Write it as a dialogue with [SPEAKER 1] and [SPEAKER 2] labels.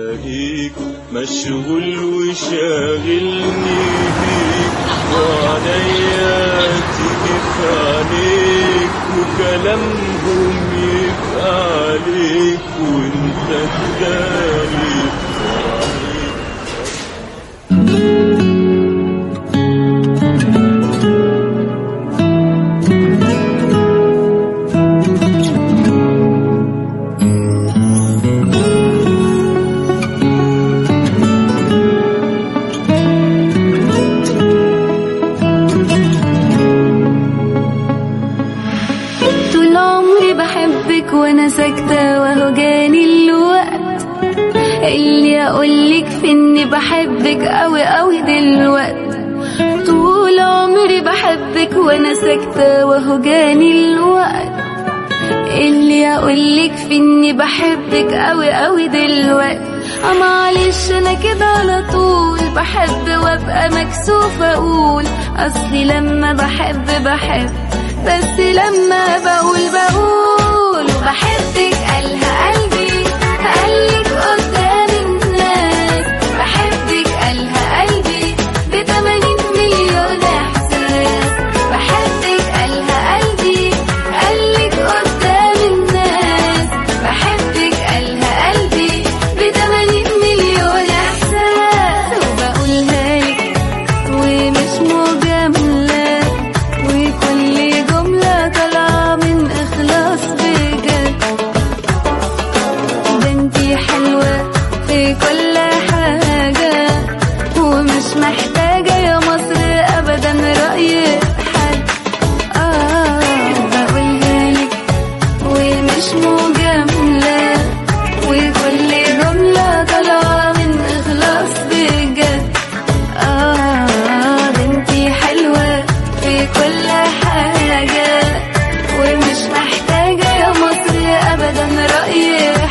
[SPEAKER 1] والاقيك مشغول وشاغلني بيك وعليا تيجي في عليك وكلامهم يبقى عليك وانت تداري
[SPEAKER 2] بحبك وأنا ساكتة وهو جاني الوقت. اللي أقولك في إني بحبك أوي أوي دلوقت طول عمري بحبك وأنا ساكتة وهو جاني الوقت. اللي أقولك في إني بحبك أوي أوي دلوقت آه معلش أنا كده على طول بحب وأبقى مكسوفة أقول. أصلي لما بحب بحب بس لما بقول بقول. yeah.